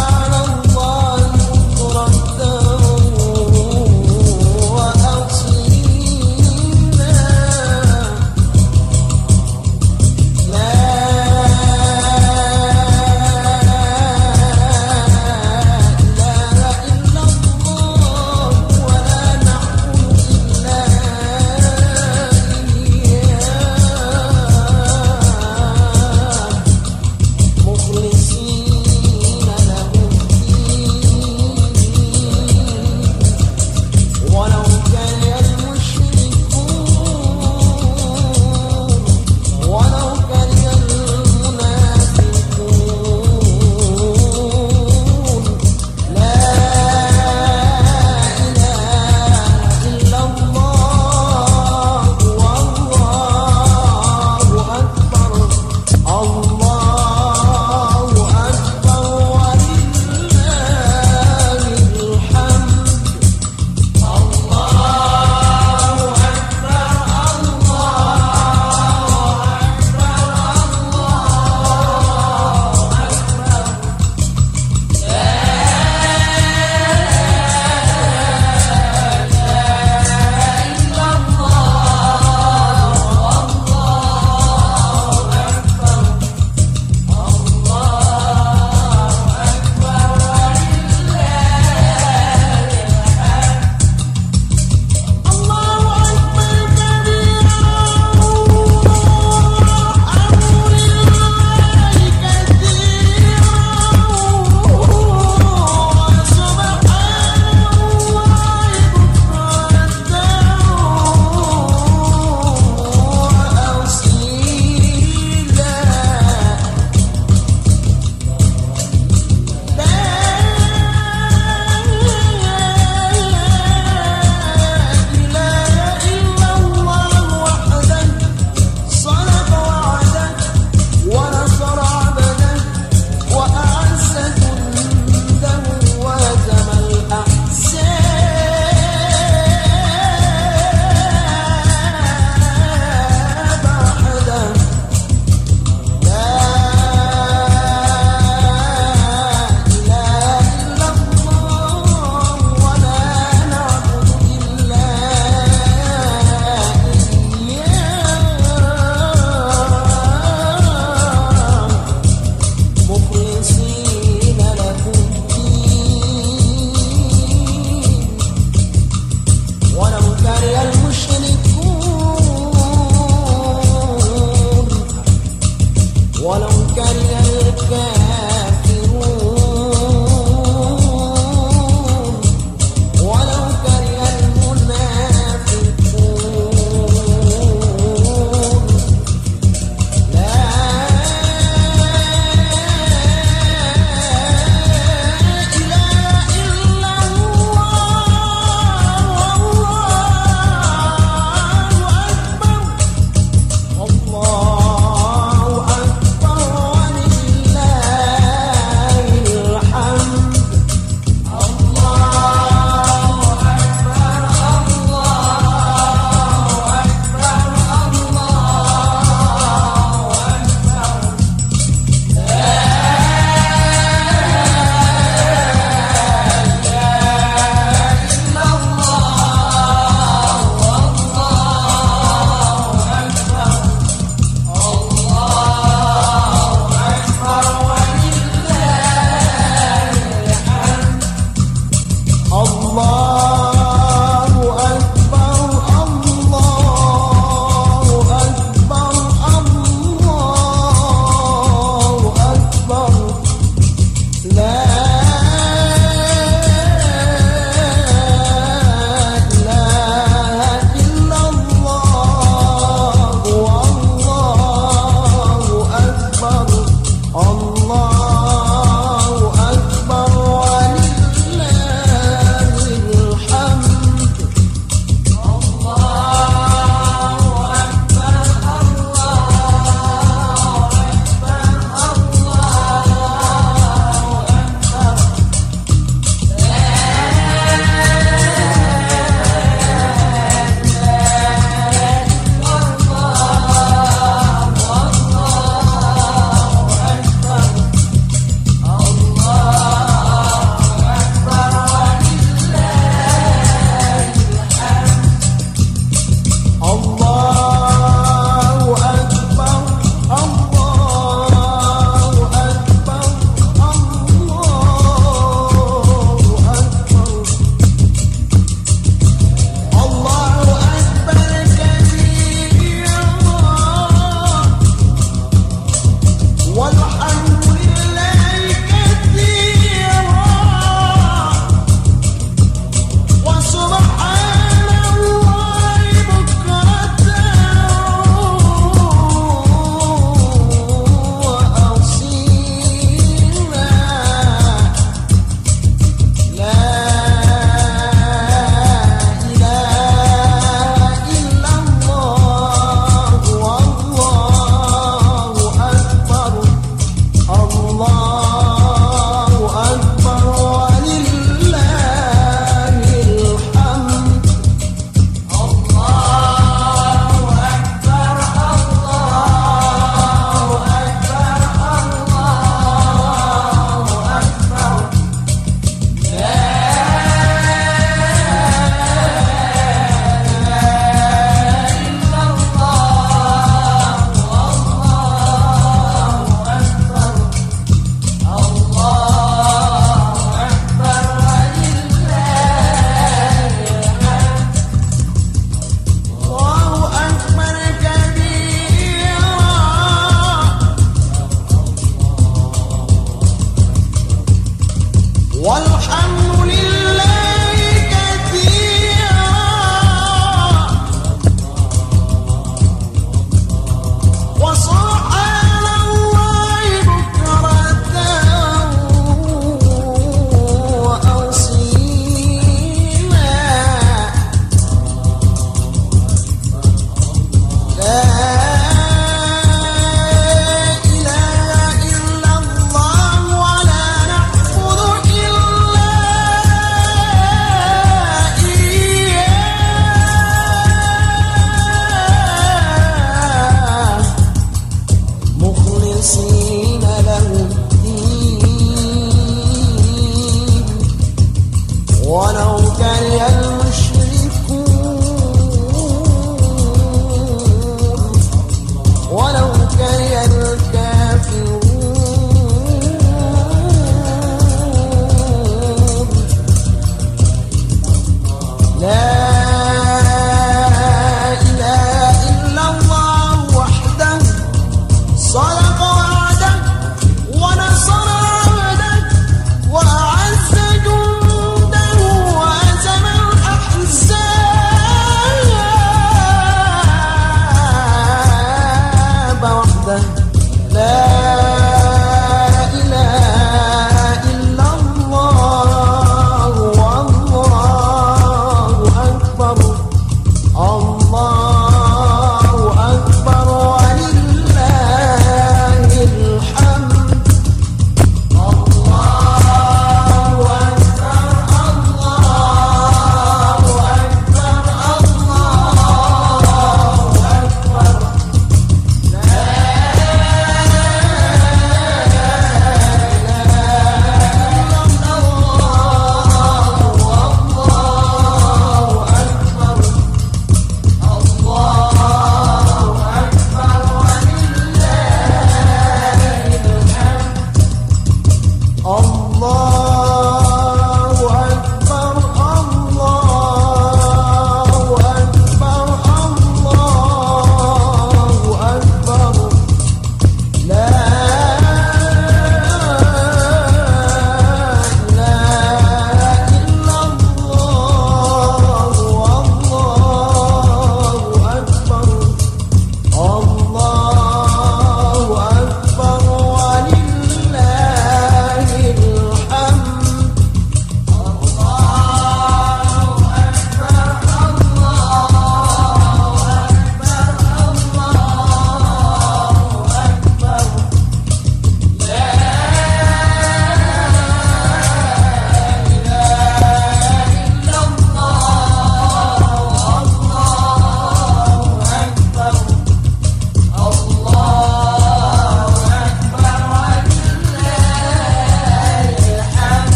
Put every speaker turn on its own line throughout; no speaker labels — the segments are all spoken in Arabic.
Allah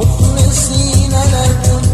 مخلصين له الدين